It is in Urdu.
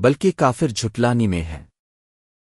بلکہ کافر جھٹلانی میں ہے۔